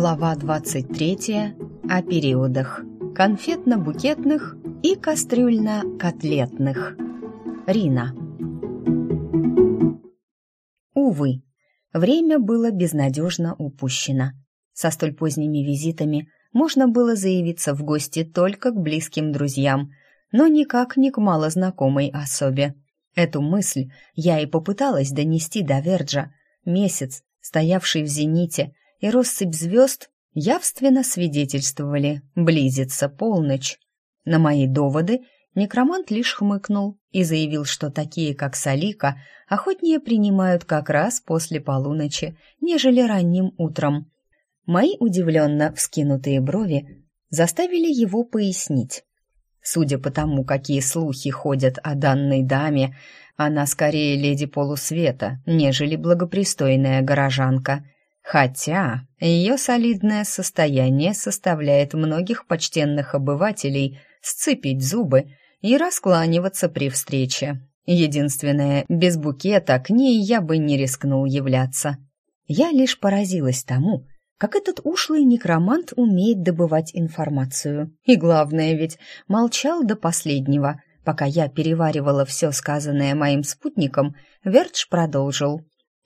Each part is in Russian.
Глава 23. О периодах. Конфетно-букетных и кастрюльно-котлетных. Рина. Увы, время было безнадежно упущено. Со столь поздними визитами можно было заявиться в гости только к близким друзьям, но никак не к малознакомой особе. Эту мысль я и попыталась донести до Верджа. Месяц, стоявший в зените, и россыпь звезд явственно свидетельствовали «близится полночь». На мои доводы некромант лишь хмыкнул и заявил, что такие, как Салика, охотнее принимают как раз после полуночи, нежели ранним утром. Мои удивленно вскинутые брови заставили его пояснить. Судя по тому, какие слухи ходят о данной даме, она скорее леди полусвета, нежели благопристойная горожанка — Хотя ее солидное состояние составляет многих почтенных обывателей сцепить зубы и раскланиваться при встрече. Единственное, без букета к ней я бы не рискнул являться. Я лишь поразилась тому, как этот ушлый некромант умеет добывать информацию. И главное ведь, молчал до последнего. Пока я переваривала все сказанное моим спутником, Вертш продолжил.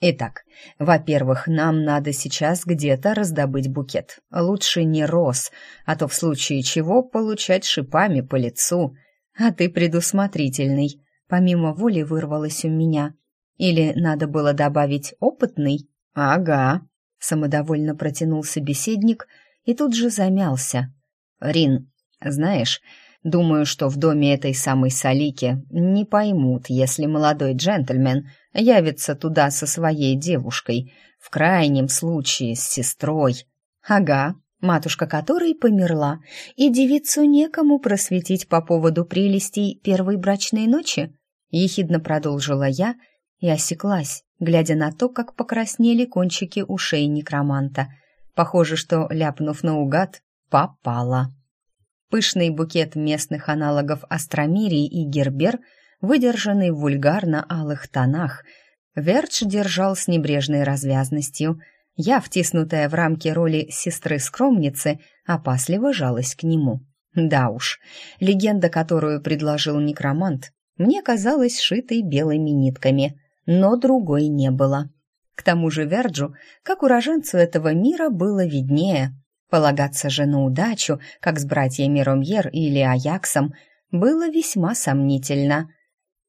Итак, во-первых, нам надо сейчас где-то раздобыть букет. Лучше не роз, а то в случае чего получать шипами по лицу. А ты предусмотрительный. Помимо воли вырвалось у меня. Или надо было добавить опытный? Ага. Самодовольно протянул собеседник и тут же замялся. Рин, знаешь, Думаю, что в доме этой самой Салики не поймут, если молодой джентльмен явится туда со своей девушкой, в крайнем случае с сестрой. Ага, матушка которой померла, и девицу некому просветить по поводу прелестей первой брачной ночи, ехидно продолжила я и осеклась, глядя на то, как покраснели кончики ушей некроманта. Похоже, что, ляпнув наугад, попала. Пышный букет местных аналогов астромирии и гербер, выдержанный в вульгарно-алых тонах, Вердж держал с небрежной развязностью. Я, втиснутая в рамки роли сестры-скромницы, опасливо жалась к нему. Да уж, легенда, которую предложил некромант, мне казалась шитой белыми нитками, но другой не было. К тому же Верджу, как уроженцу этого мира, было виднее — Полагаться же на удачу, как с братьями Ромьер или Аяксом, было весьма сомнительно.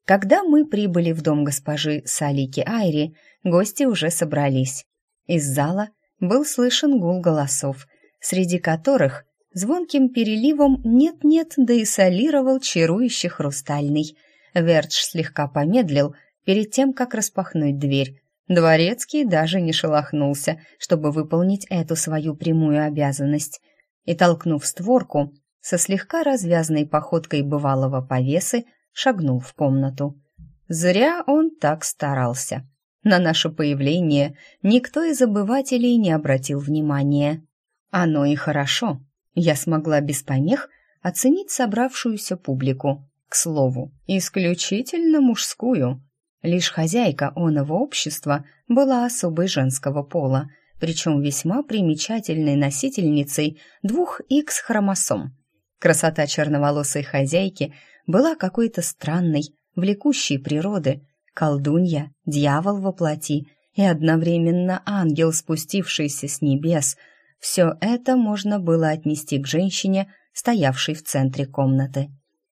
Когда мы прибыли в дом госпожи Салики Айри, гости уже собрались. Из зала был слышен гул голосов, среди которых звонким переливом нет-нет, да и солировал чарующий хрустальный. Вердж слегка помедлил перед тем, как распахнуть дверь, Дворецкий даже не шелохнулся, чтобы выполнить эту свою прямую обязанность, и, толкнув створку, со слегка развязной походкой бывалого повесы шагнул в комнату. Зря он так старался. На наше появление никто из обывателей не обратил внимания. Оно и хорошо. Я смогла без помех оценить собравшуюся публику. К слову, исключительно мужскую. Лишь хозяйка оного общества была особой женского пола, причем весьма примечательной носительницей двух X-хромосом. Красота черноволосой хозяйки была какой-то странной, влекущей природы, колдунья, дьявол во плоти и одновременно ангел, спустившийся с небес. Все это можно было отнести к женщине, стоявшей в центре комнаты.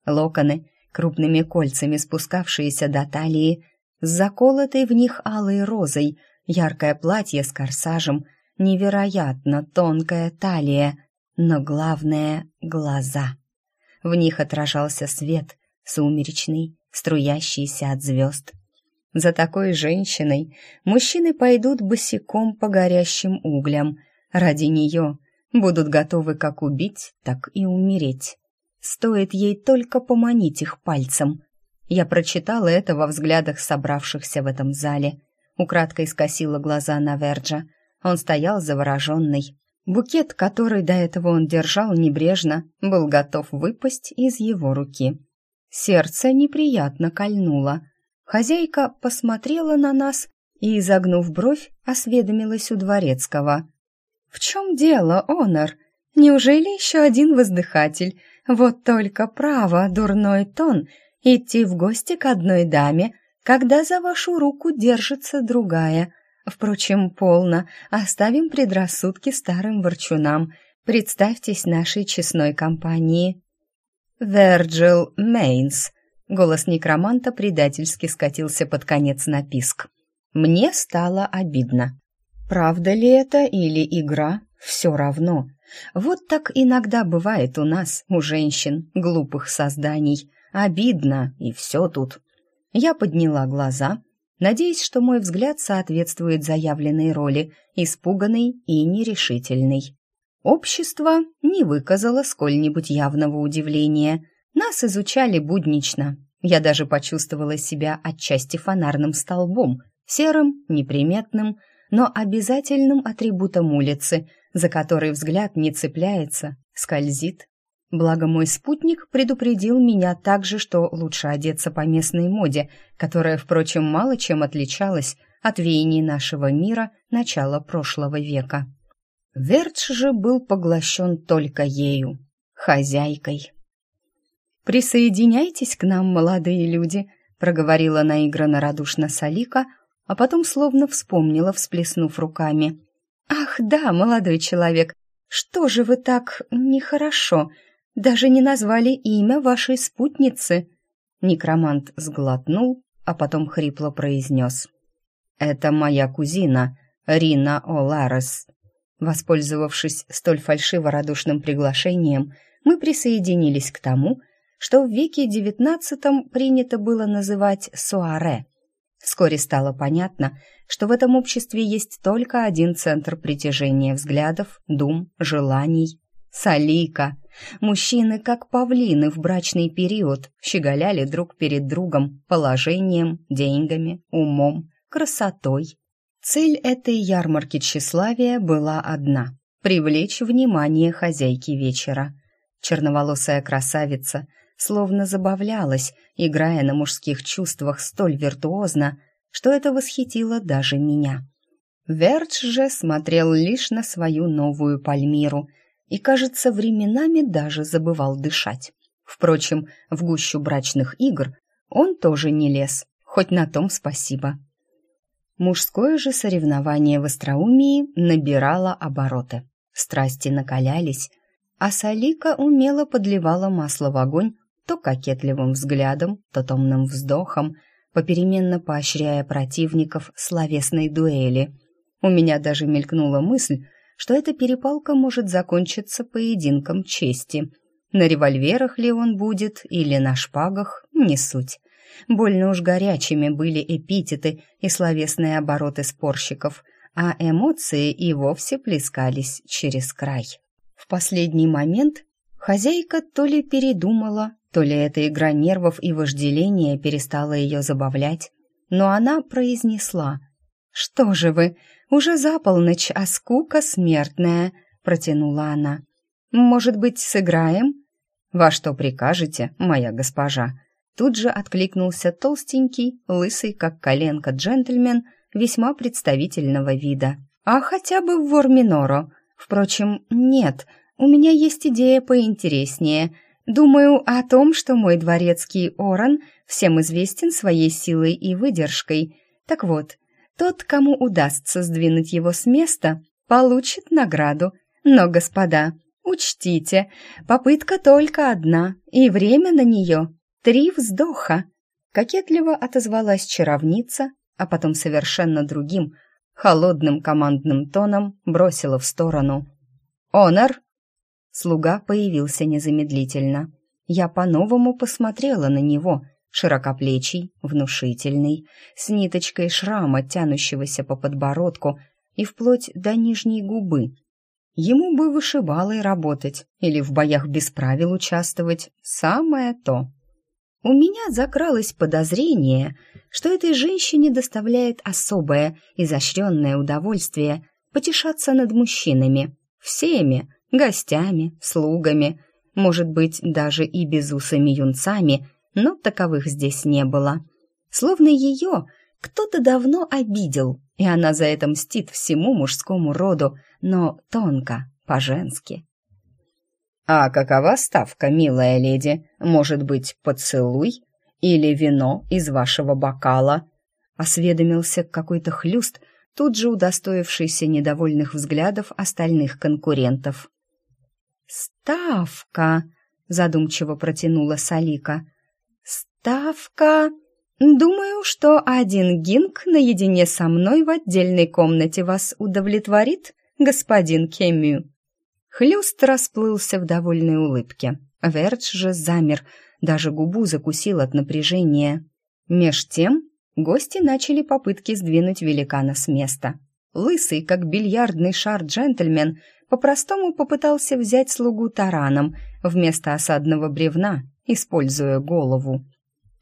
Локоны, крупными кольцами спускавшиеся до талии, с заколотой в них алой розой, яркое платье с корсажем, невероятно тонкая талия, но главное — глаза. В них отражался свет, сумеречный, струящийся от звезд. За такой женщиной мужчины пойдут босиком по горящим углям. Ради нее будут готовы как убить, так и умереть. Стоит ей только поманить их пальцем, я прочитала это во взглядах собравшихся в этом зале. Украдкой скосила глаза на Верджа. Он стоял завороженный. Букет, который до этого он держал небрежно, был готов выпасть из его руки. Сердце неприятно кольнуло. Хозяйка посмотрела на нас и, изогнув бровь, осведомилась у дворецкого. «В чем дело, Онор? Неужели еще один воздыхатель? Вот только право, дурной тон, идти в гости к одной даме, когда за вашу руку держится другая. Впрочем, полно, оставим предрассудки старым ворчунам. Представьтесь нашей честной компании». «Верджил Мейнс», — голос некроманта предательски скатился под конец на писк. Мне стало обидно. Правда ли это или игра? Все равно. Вот так иногда бывает у нас, у женщин, глупых созданий. Обидно, и все тут. Я подняла глаза, надеясь, что мой взгляд соответствует заявленной роли, испуганной и нерешительной. Общество не выказало сколь-нибудь явного удивления. Нас изучали буднично. Я даже почувствовала себя отчасти фонарным столбом, серым, неприметным, но обязательным атрибутом улицы, за который взгляд не цепляется, скользит. Благо мой спутник предупредил меня также, что лучше одеться по местной моде, которая, впрочем, мало чем отличалась от веяний нашего мира начала прошлого века. Вертш же был поглощен только ею, хозяйкой. «Присоединяйтесь к нам, молодые люди», — проговорила наигранно радушно Салика, а потом словно вспомнила, всплеснув руками. «Ах, да, молодой человек, что же вы так нехорошо? Даже не назвали имя вашей спутницы?» Некромант сглотнул, а потом хрипло произнес. «Это моя кузина, Рина Оларес». Воспользовавшись столь фальшиво-радушным приглашением, мы присоединились к тому, что в веке девятнадцатом принято было называть суаре. Вскоре стало понятно, что в этом обществе есть только один центр притяжения взглядов, дум, желаний — Салика. Мужчины, как павлины в брачный период, щеголяли друг перед другом положением, деньгами, умом, красотой. Цель этой ярмарки тщеславия была одна — привлечь внимание хозяйки вечера. Черноволосая красавица — словно забавлялась, играя на мужских чувствах столь виртуозно, что это восхитило даже меня. Вердж же смотрел лишь на свою новую Пальмиру и, кажется, временами даже забывал дышать. Впрочем, в гущу брачных игр он тоже не лез, хоть на том спасибо. Мужское же соревнование в остроумии набирало обороты. Страсти накалялись, а Салика умело подливала масло в огонь, то кокетливым взглядом, то томным вздохом, попеременно поощряя противников словесной дуэли. У меня даже мелькнула мысль, что эта перепалка может закончиться поединком чести. На револьверах ли он будет или на шпагах, не суть. Больно уж горячими были эпитеты и словесные обороты спорщиков, а эмоции и вовсе плескались через край. В последний момент хозяйка то ли передумала, то ли эта игра нервов и вожделения перестала ее забавлять, но она произнесла «Что же вы, уже за полночь, а скука смертная», — протянула она. «Может быть, сыграем?» «Во что прикажете, моя госпожа?» Тут же откликнулся толстенький, лысый, как коленка джентльмен, весьма представительного вида. «А хотя бы в Ворминоро. Впрочем, нет, у меня есть идея поинтереснее — Думаю о том, что мой дворецкий Оран всем известен своей силой и выдержкой. Так вот, тот, кому удастся сдвинуть его с места, получит награду. Но, господа, учтите, попытка только одна, и время на нее — три вздоха. Кокетливо отозвалась чаровница, а потом совершенно другим, холодным командным тоном бросила в сторону. «Онор, Слуга появился незамедлительно. Я по-новому посмотрела на него, широкоплечий, внушительный, с ниточкой шрама, тянущегося по подбородку и вплоть до нижней губы. Ему бы вышибалой работать или в боях без правил участвовать, самое то. У меня закралось подозрение, что этой женщине доставляет особое, изощренное удовольствие потешаться над мужчинами, всеми, гостями, слугами, может быть, даже и безусыми юнцами, но таковых здесь не было. Словно ее, Кто-то давно обидел, и она за это мстит всему мужскому роду, но тонко, по-женски. «А какова ставка, милая леди? Может быть, поцелуй? Или вино из вашего бокала?» Осведомился какой-то хлюст, тут же удостоившийся недовольных взглядов остальных конкурентов. «Ставка!» — задумчиво протянула Салика. «Ставка...» «Думаю, что один гинг наедине со мной в отдельной комнате вас удовлетворит, господин Кемю». Хлюст расплылся в довольной улыбке. Вердж же замер, даже губу закусил от напряжения. Меж тем гости начали попытки сдвинуть великана с места. Лысый, как бильярдный шар джентльмен, по-простому попытался взять слугу тараном вместо осадного бревна, используя голову.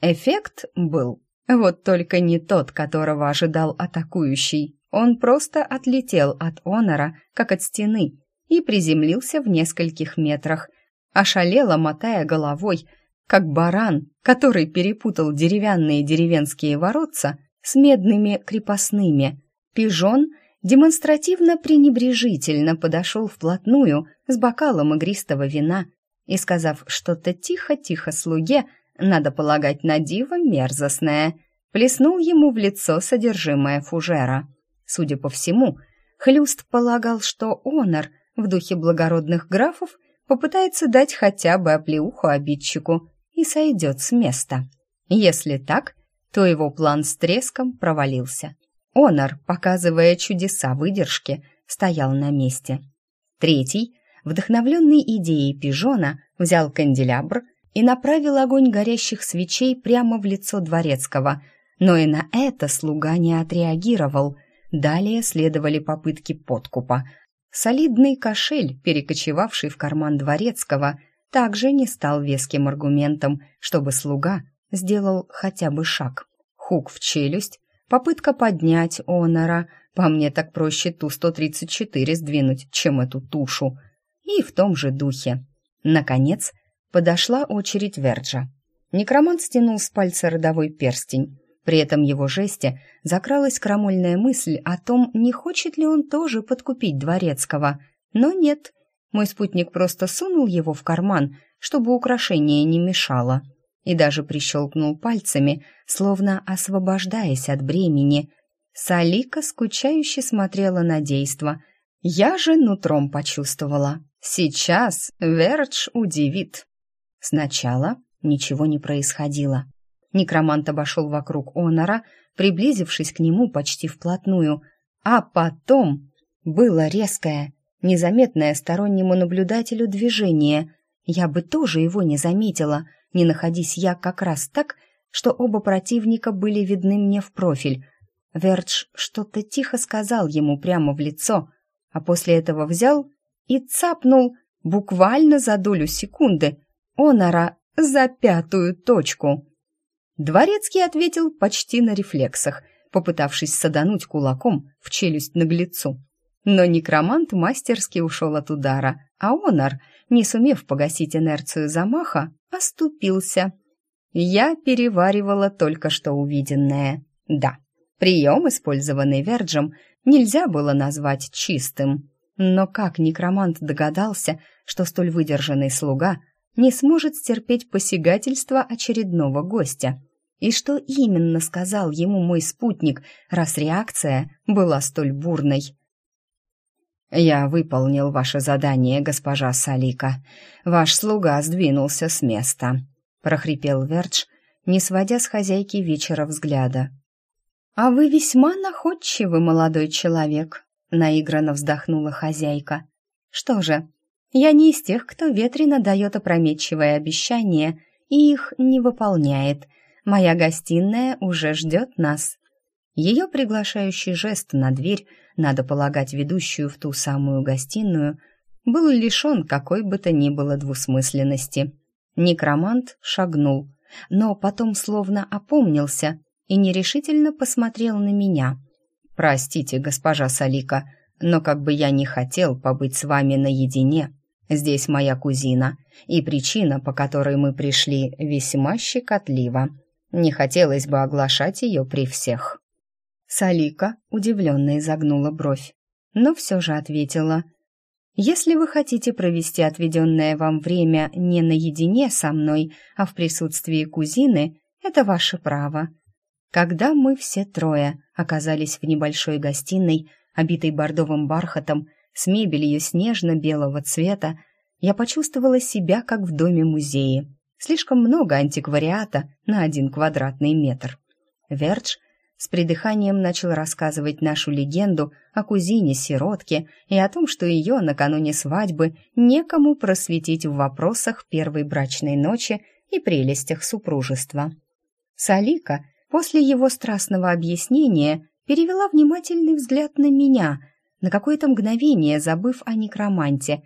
Эффект был, вот только не тот, которого ожидал атакующий. Он просто отлетел от Онора, как от стены, и приземлился в нескольких метрах, ошалело мотая головой, как баран, который перепутал деревянные деревенские воротца с медными крепостными. Пижон демонстративно пренебрежительно подошел вплотную с бокалом игристого вина и, сказав что-то тихо-тихо слуге, надо полагать, на диво мерзостное, плеснул ему в лицо содержимое фужера. Судя по всему, Хлюст полагал, что Онор в духе благородных графов попытается дать хотя бы оплеуху обидчику и сойдет с места. Если так, то его план с треском провалился. Онор, показывая чудеса выдержки, стоял на месте. Третий, вдохновленный идеей пижона, взял канделябр и направил огонь горящих свечей прямо в лицо дворецкого, но и на это слуга не отреагировал. Далее следовали попытки подкупа. Солидный кошель, перекочевавший в карман дворецкого, также не стал веским аргументом, чтобы слуга сделал хотя бы шаг. Хук в челюсть, попытка поднять Онора, по мне так проще Ту-134 сдвинуть, чем эту тушу. И в том же духе. Наконец, Подошла очередь Верджа. Некромант стянул с пальца родовой перстень. При этом его жесте закралась крамольная мысль о том, не хочет ли он тоже подкупить Дворецкого. Но нет, мой спутник просто сунул его в карман, чтобы украшение не мешало. И даже прищелкнул пальцами, словно освобождаясь от бремени. Салика скучающе смотрела на действо. Я же нутром почувствовала. Сейчас Вердж удивит. Сначала ничего не происходило. Некромант обошел вокруг Онора, приблизившись к нему почти вплотную, а потом было резкое, незаметное стороннему наблюдателю движение. Я бы тоже его не заметила, не находись я как раз так, что оба противника были видны мне в профиль. Вердж что-то тихо сказал ему прямо в лицо, а после этого взял и цапнул буквально за долю секунды — Онора за пятую точку. Дворецкий ответил почти на рефлексах, попытавшись садануть кулаком в челюсть наглецу. Но некромант мастерски ушел от удара, а Онор, не сумев погасить инерцию замаха, оступился. Я переваривала только что увиденное. Да, прием, использованный Верджем, нельзя было назвать чистым. Но как некромант догадался, что столь выдержанный слуга не сможет стерпеть посягательства очередного гостя. И что именно сказал ему мой спутник, раз реакция была столь бурной? «Я выполнил ваше задание, госпожа Салика. Ваш слуга сдвинулся с места», — прохрипел Вердж, не сводя с хозяйки вечера взгляда. «А вы весьма находчивый молодой человек», — наигранно вздохнула хозяйка. «Что же, я не из тех, кто ветрено дает опрометчивые обещания и их не выполняет. Моя гостиная уже ждет нас. Ее приглашающий жест на дверь, надо полагать, ведущую в ту самую гостиную, был лишен какой бы то ни было двусмысленности. Некромант шагнул, но потом словно опомнился и нерешительно посмотрел на меня. «Простите, госпожа Салика, но как бы я не хотел побыть с вами наедине, Здесь моя кузина, и причина, по которой мы пришли, весьма щекотлива. Не хотелось бы оглашать ее при всех». Салика удивленно изогнула бровь, но все же ответила. «Если вы хотите провести отведенное вам время не наедине со мной, а в присутствии кузины, это ваше право». Когда мы все трое оказались в небольшой гостиной, обитой бордовым бархатом, с мебелью снежно-белого цвета, я почувствовала себя как в доме-музее. Слишком много антиквариата на один квадратный метр. Вердж с придыханием начал рассказывать нашу легенду о кузине-сиротке и о том, что ее накануне свадьбы некому просветить в вопросах первой брачной ночи и прелестях супружества. Салика после его страстного объяснения перевела внимательный взгляд на меня, на какое-то мгновение забыв о некроманте.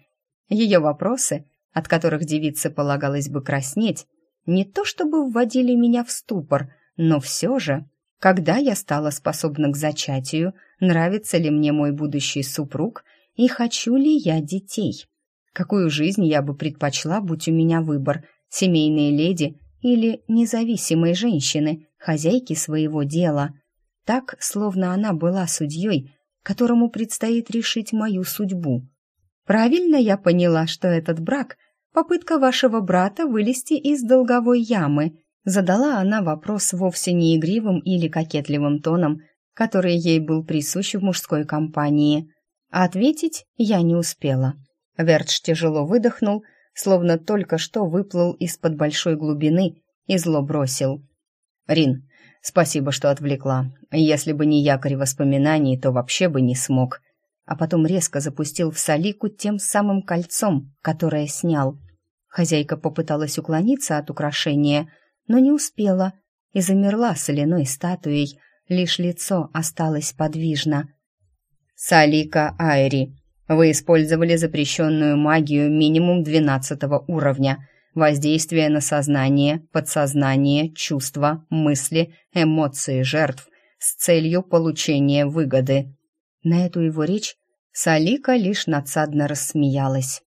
Ее вопросы, от которых девице полагалось бы краснеть, не то чтобы вводили меня в ступор, но все же когда я стала способна к зачатию, нравится ли мне мой будущий супруг и хочу ли я детей. Какую жизнь я бы предпочла, будь у меня выбор, семейной леди или независимой женщины, хозяйки своего дела. Так, словно она была судьей, которому предстоит решить мою судьбу. Правильно я поняла, что этот брак — попытка вашего брата вылезти из долговой ямы, Задала она вопрос вовсе не игривым или кокетливым тоном, который ей был присущ в мужской компании. А ответить я не успела. Вертш тяжело выдохнул, словно только что выплыл из-под большой глубины и зло бросил. «Рин, спасибо, что отвлекла. Если бы не якорь воспоминаний, то вообще бы не смог». А потом резко запустил в Салику тем самым кольцом, которое снял. Хозяйка попыталась уклониться от украшения — но не успела и замерла соляной статуей, лишь лицо осталось подвижно. «Салика Айри, вы использовали запрещенную магию минимум двенадцатого уровня. Воздействие на сознание, подсознание, чувства, мысли, эмоции жертв с целью получения выгоды». На эту его речь Салика лишь надсадно рассмеялась.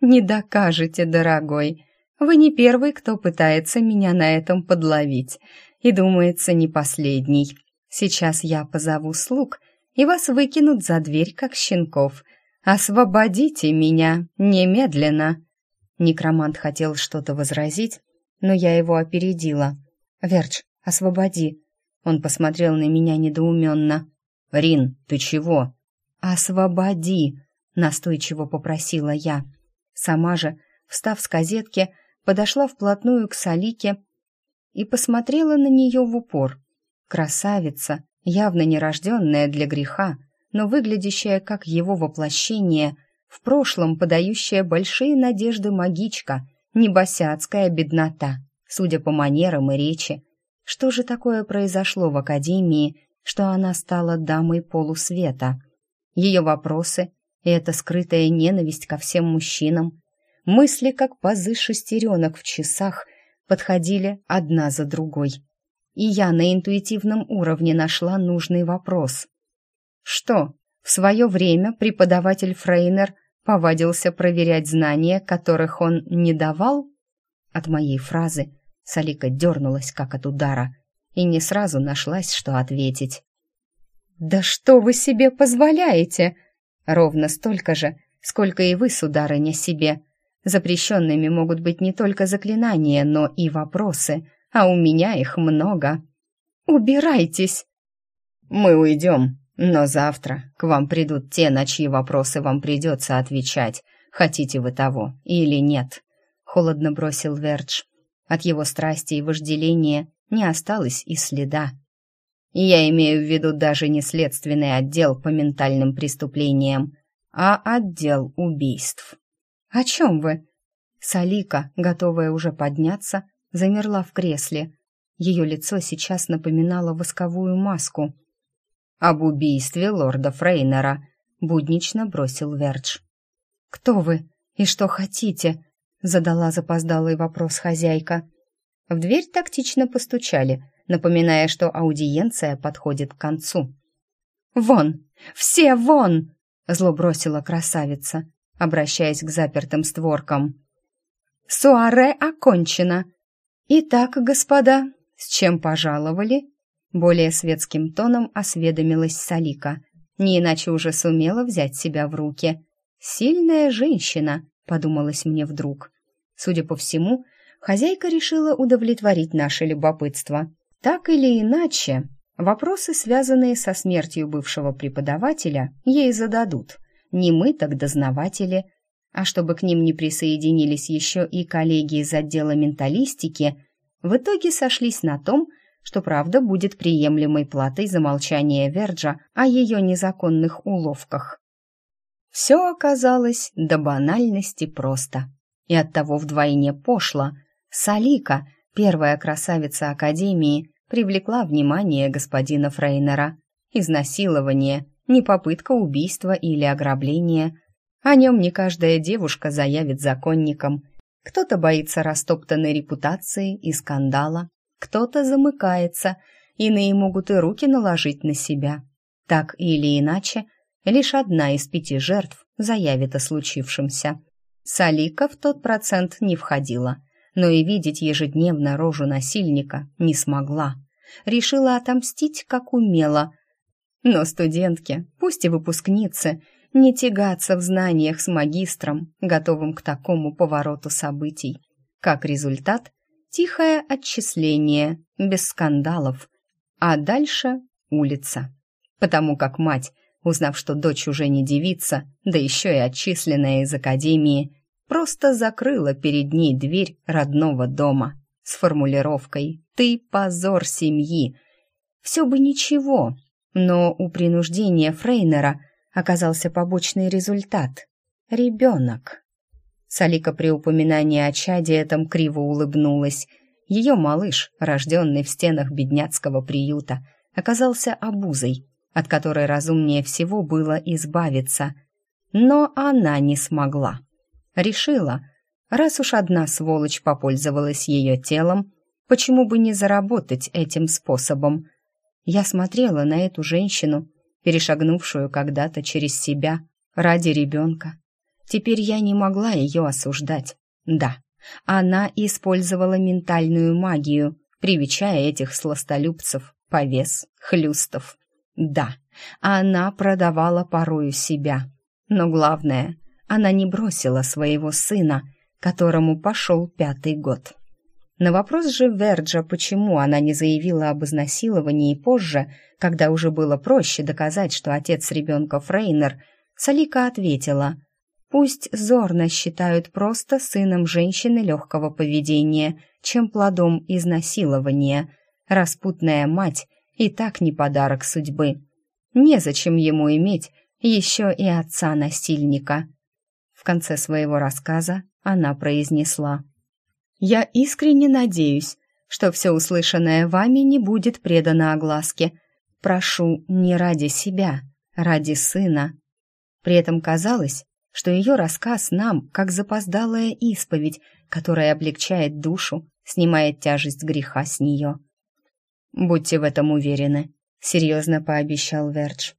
«Не докажете, дорогой. Вы не первый, кто пытается меня на этом подловить, и, думается, не последний. Сейчас я позову слуг, и вас выкинут за дверь, как щенков. Освободите меня немедленно!» Некромант хотел что-то возразить, но я его опередила. «Верч, освободи!» Он посмотрел на меня недоуменно. «Рин, ты чего?» «Освободи!» — настойчиво попросила я. Сама же, встав с козетки, подошла вплотную к Салике и посмотрела на нее в упор. Красавица, явно нерожденная для греха, но выглядящая как его воплощение, в прошлом подающая большие надежды магичка, небосяцкая беднота, судя по манерам и речи. Что же такое произошло в академии, что она стала дамой полусвета? Ее вопросы и эта скрытая ненависть ко всем мужчинам, Мысли, как пазы шестеренок в часах, подходили одна за другой. И я на интуитивном уровне нашла нужный вопрос. Что, в свое время преподаватель Фрейнер повадился проверять знания, которых он не давал? От моей фразы Салика дернулась, как от удара, и не сразу нашлась, что ответить. «Да что вы себе позволяете?» «Ровно столько же, сколько и вы, сударыня, себе», Запрещенными могут быть не только заклинания, но и вопросы, а у меня их много. Убирайтесь! Мы уйдем, но завтра к вам придут те, на чьи вопросы вам придется отвечать, хотите вы того или нет. Холодно бросил Вердж. От его страсти и вожделения не осталось и следа. Я имею в виду даже не следственный отдел по ментальным преступлениям, а отдел убийств. «О чем вы?» Салика, готовая уже подняться, замерла в кресле. Ее лицо сейчас напоминало восковую маску. «Об убийстве лорда Фрейнера», — буднично бросил Вердж. «Кто вы и что хотите?» — задала запоздалый вопрос хозяйка. В дверь тактично постучали, напоминая, что аудиенция подходит к концу. «Вон! Все вон!» — зло бросила красавица обращаясь к запертым створкам. «Суаре окончено. Итак, господа, с чем пожаловали?» Более светским тоном осведомилась Салика. Не иначе уже сумела взять себя в руки. «Сильная женщина», — подумалось мне вдруг. Судя по всему, хозяйка решила удовлетворить наше любопытство. Так или иначе, вопросы, связанные со смертью бывшего преподавателя, ей зададут. Не мы, так дознаватели. А чтобы к ним не присоединились еще и коллеги из отдела менталистики, в итоге сошлись на том, что правда будет приемлемой платой за молчание Верджа о ее незаконных уловках. Все оказалось до банальности просто. И оттого вдвойне пошло. Салика, первая красавица Академии, привлекла внимание господина Фрейнера. Изнасилование, не попытка убийства или ограбления. О нем не каждая девушка заявит законникам. Кто-то боится растоптанной репутации и скандала, кто-то замыкается, иные могут и руки наложить на себя. Так или иначе, лишь одна из пяти жертв заявит о случившемся. Салика в тот процент не входила, но и видеть ежедневно рожу насильника не смогла. Решила отомстить, как умела. Но студентки, пусть и выпускницы, не тягаться в знаниях с магистром, готовым к такому повороту событий. Как результат, Тихое отчисление, без скандалов. А дальше улица. Потому как мать, узнав, что дочь уже не девица, да еще и отчисленная из академии, просто закрыла перед ней дверь родного дома с формулировкой «Ты позор семьи». Все бы ничего, но у принуждения Фрейнера оказался побочный результат — ребенок. Салика при упоминании о чаде этом криво улыбнулась. Ее малыш, рожденный в стенах бедняцкого приюта, оказался обузой, от которой разумнее всего было избавиться. Но она не смогла. Решила, раз уж одна сволочь попользовалась ее телом, почему бы не заработать этим способом? Я смотрела на эту женщину, перешагнувшую когда-то через себя ради ребенка, Теперь я не могла ее осуждать. Да, она использовала ментальную магию, привечая этих сластолюбцев, повес, хлюстов. Да, она продавала порою себя. Но главное, она не бросила своего сына, которому пошел пятый год. На вопрос же Верджа, почему она не заявила об изнасиловании позже, когда уже было проще доказать, что отец ребенка Фрейнер, Салика ответила – Пусть зорно считают просто сыном женщины легкого поведения, чем плодом изнасилования. Распутная мать и так не подарок судьбы. Незачем ему иметь еще и отца-насильника. В конце своего рассказа она произнесла. «Я искренне надеюсь, что все услышанное вами не будет предано огласке. Прошу не ради себя, ради сына». При этом казалось, что ее рассказ нам, как запоздалая исповедь, которая облегчает душу, снимает тяжесть греха с нее. «Будьте в этом уверены», — серьезно пообещал Вердж.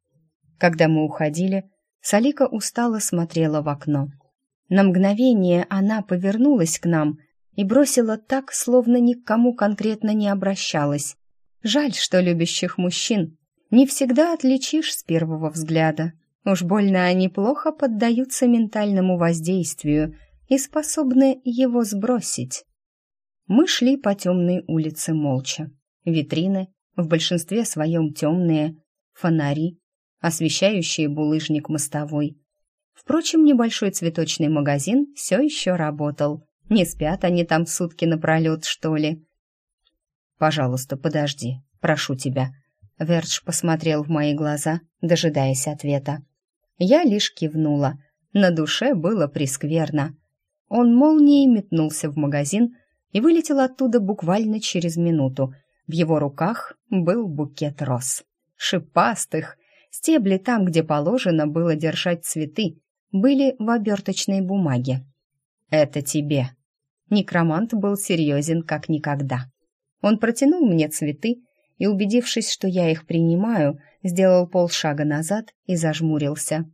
Когда мы уходили, Салика устало смотрела в окно. На мгновение она повернулась к нам и бросила так, словно ни к кому конкретно не обращалась. Жаль, что любящих мужчин не всегда отличишь с первого взгляда. Уж больно они плохо поддаются ментальному воздействию и способны его сбросить. Мы шли по темной улице молча. Витрины, в большинстве своем темные, фонари, освещающие булыжник мостовой. Впрочем, небольшой цветочный магазин все еще работал. Не спят они там сутки напролет, что ли? «Пожалуйста, подожди, прошу тебя». Вердж посмотрел в мои глаза, дожидаясь ответа. Я лишь кивнула. На душе было прискверно. Он молнией метнулся в магазин и вылетел оттуда буквально через минуту. В его руках был букет роз. Шипастых. Стебли там, где положено было держать цветы, были в оберточной бумаге. «Это тебе». Некромант был серьезен как никогда. Он протянул мне цветы и, убедившись, что я их принимаю, сделал полшага назад и зажмурился.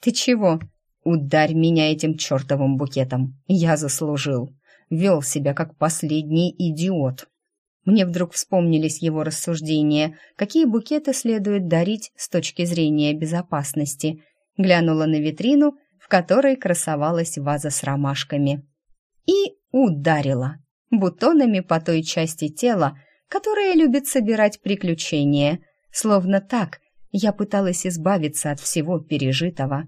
«Ты чего?» «Ударь меня этим чертовым букетом. Я заслужил. Вел себя как последний идиот». Мне вдруг вспомнились его рассуждения, какие букеты следует дарить с точки зрения безопасности. Глянула на витрину, в которой красовалась ваза с ромашками. И ударила бутонами по той части тела, которая любит собирать приключения. Словно так я пыталась избавиться от всего пережитого.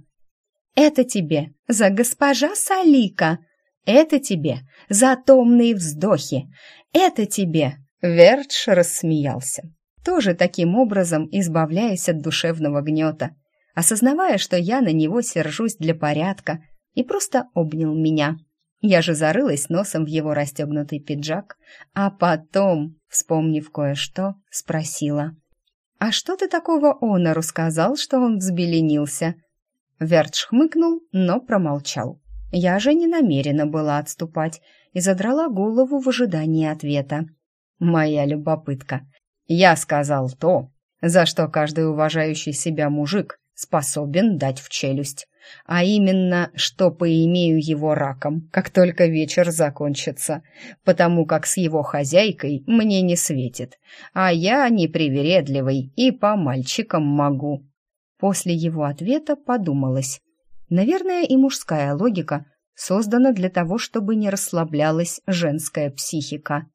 «Это тебе за госпожа Салика!» «Это тебе за томные вздохи! Это тебе Вердж рассмеялся, тоже таким образом избавляясь от душевного гнета, осознавая, что я на него сержусь для порядка, и просто обнял меня. Я же зарылась носом в его расстегнутый пиджак, а потом, вспомнив кое-что, спросила. «А что ты такого Онору сказал, что он взбеленился?» Вердж хмыкнул, но промолчал. Я же не намерена была отступать и задрала голову в ожидании ответа моя любопытка. Я сказал то, за что каждый уважающий себя мужик способен дать в челюсть. А именно, что поимею его раком, как только вечер закончится, потому как с его хозяйкой мне не светит, а я непривередливый и по мальчикам могу. После его ответа подумалось. Наверное, и мужская логика создана для того, чтобы не расслаблялась женская психика.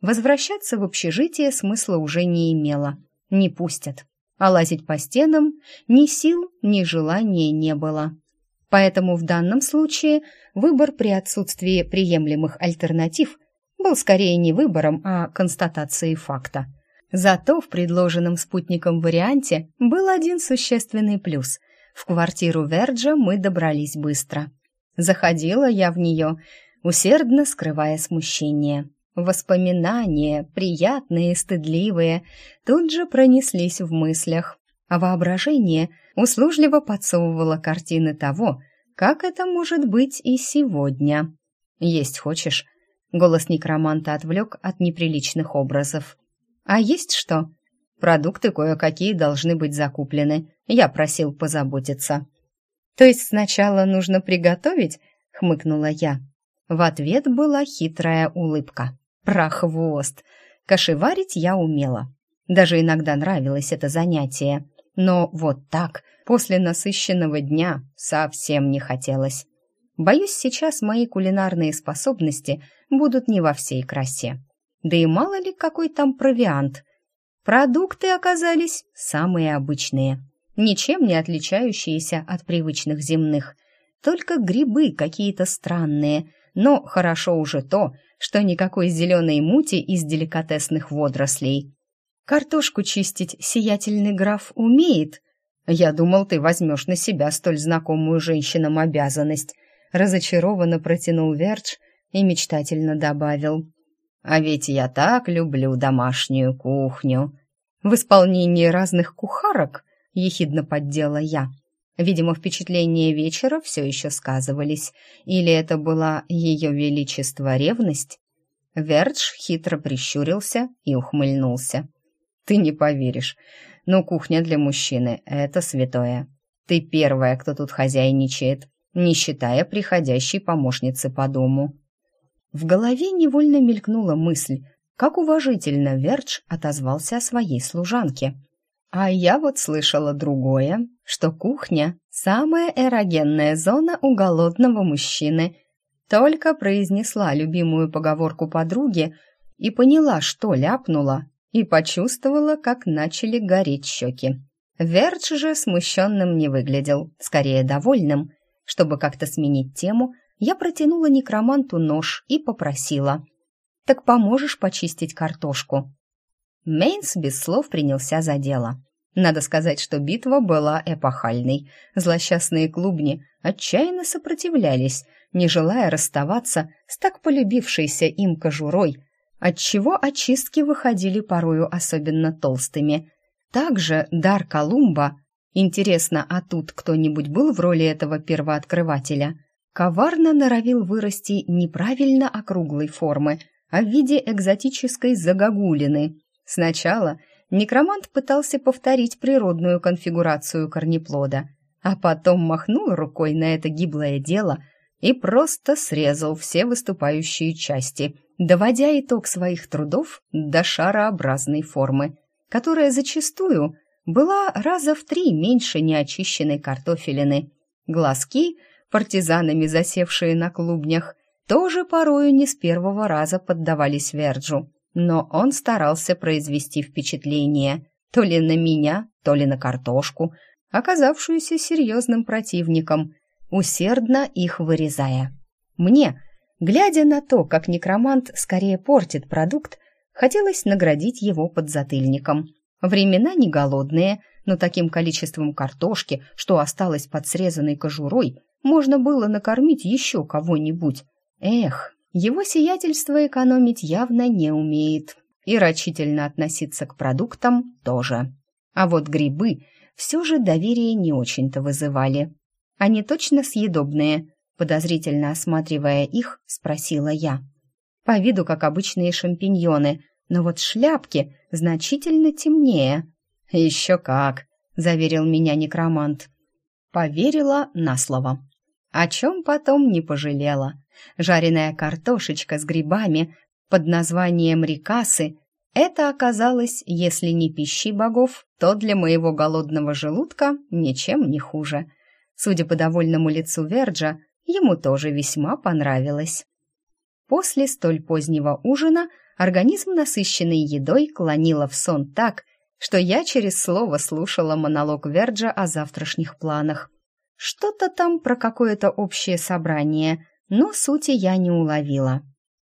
Возвращаться в общежитие смысла уже не имело. Не пустят. А лазить по стенам ни сил, ни желания не было. Поэтому в данном случае выбор при отсутствии приемлемых альтернатив был скорее не выбором, а констатацией факта. Зато в предложенном спутником варианте был один существенный плюс. В квартиру Верджа мы добрались быстро. Заходила я в нее, усердно скрывая смущение. Воспоминания, приятные и стыдливые, тут же пронеслись в мыслях, а воображение услужливо подсовывало картины того, как это может быть и сегодня. «Есть хочешь?» Голос некроманта отвлек от неприличных образов. «А есть что?» «Продукты кое-какие должны быть закуплены. Я просил позаботиться». «То есть сначала нужно приготовить?» — хмыкнула я. В ответ была хитрая улыбка. Прохвост! Кашеварить я умела. Даже иногда нравилось это занятие. Но вот так, после насыщенного дня, совсем не хотелось. Боюсь, сейчас мои кулинарные способности будут не во всей красе. Да и мало ли какой там провиант. Продукты оказались самые обычные, ничем не отличающиеся от привычных земных. Только грибы какие-то странные, но хорошо уже то, что никакой зеленой мути из деликатесных водорослей. Картошку чистить сиятельный граф умеет. Я думал, ты возьмешь на себя столь знакомую женщинам обязанность. Разочарованно протянул Вердж и мечтательно добавил. А ведь я так люблю домашнюю кухню. В исполнении разных кухарок, ехидно поддела я. Видимо, впечатления вечера все еще сказывались. Или это была ее величество ревность? Вердж хитро прищурился и ухмыльнулся. «Ты не поверишь, но кухня для мужчины — это святое. Ты первая, кто тут хозяйничает, не считая приходящей помощницы по дому». В голове невольно мелькнула мысль, как уважительно Вердж отозвался о своей служанке — а я вот слышала другое, что кухня – самая эрогенная зона у голодного мужчины. Только произнесла любимую поговорку подруги и поняла, что ляпнула, и почувствовала, как начали гореть щеки. Вердж же смущенным не выглядел, скорее довольным. Чтобы как-то сменить тему, я протянула некроманту нож и попросила. «Так поможешь почистить картошку?» Мейнс без слов принялся за дело. Надо сказать, что битва была эпохальной. Злосчастные клубни отчаянно сопротивлялись, не желая расставаться с так полюбившейся им кожурой, отчего очистки выходили порою особенно толстыми. Также дар Колумба, интересно, а тут кто-нибудь был в роли этого первооткрывателя, коварно норовил вырасти неправильно округлой формы, а в виде экзотической загогулины. Сначала – некромант пытался повторить природную конфигурацию корнеплода, а потом махнул рукой на это гиблое дело и просто срезал все выступающие части, доводя итог своих трудов до шарообразной формы, которая зачастую была раза в три меньше неочищенной картофелины. Глазки, партизанами засевшие на клубнях, тоже порою не с первого раза поддавались Верджу, но он старался произвести впечатление то ли на меня, то ли на картошку, оказавшуюся серьезным противником, усердно их вырезая. Мне, глядя на то, как некромант скорее портит продукт, хотелось наградить его подзатыльником. Времена не голодные, но таким количеством картошки, что осталось под срезанной кожурой, можно было накормить еще кого-нибудь. Эх, его сиятельство экономить явно не умеет, и рачительно относиться к продуктам тоже. А вот грибы все же доверие не очень-то вызывали. Они точно съедобные, подозрительно осматривая их, спросила я. По виду как обычные шампиньоны, но вот шляпки значительно темнее. Еще как, заверил меня некромант. Поверила на слово. О чем потом не пожалела. Жареная картошечка с грибами под названием рикасы — это оказалось, если не пищей богов, то для моего голодного желудка ничем не хуже. Судя по довольному лицу Верджа, ему тоже весьма понравилось. После столь позднего ужина организм, насыщенный едой, клонило в сон так, что я через слово слушала монолог Верджа о завтрашних планах. Что-то там про какое-то общее собрание, но сути я не уловила.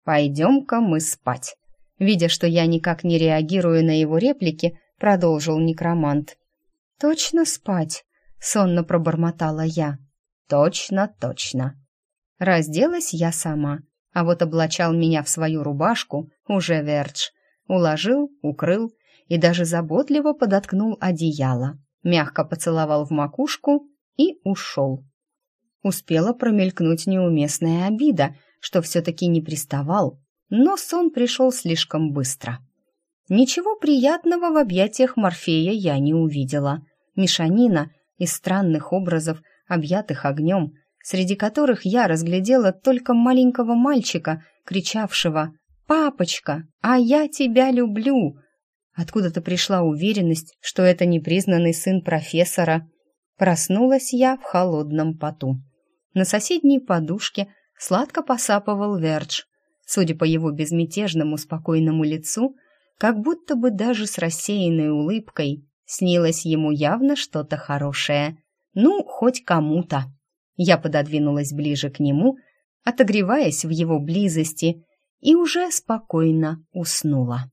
«Пойдем-ка мы спать». Видя, что я никак не реагирую на его реплики, продолжил некромант. «Точно спать?» — сонно пробормотала я. «Точно, точно». Разделась я сама, а вот облачал меня в свою рубашку уже Вердж. Уложил, укрыл и даже заботливо подоткнул одеяло, мягко поцеловал в макушку и ушел. Успела промелькнуть неуместная обида, что все-таки не приставал, но сон пришел слишком быстро. Ничего приятного в объятиях Морфея я не увидела. Мешанина из странных образов, объятых огнем, среди которых я разглядела только маленького мальчика, кричавшего «Папочка, а я тебя люблю!» Откуда-то пришла уверенность, что это непризнанный сын профессора. Проснулась я в холодном поту. На соседней подушке сладко посапывал Вердж. Судя по его безмятежному спокойному лицу, как будто бы даже с рассеянной улыбкой, снилось ему явно что-то хорошее. Ну, хоть кому-то. Я пододвинулась ближе к нему, отогреваясь в его близости, и уже спокойно уснула.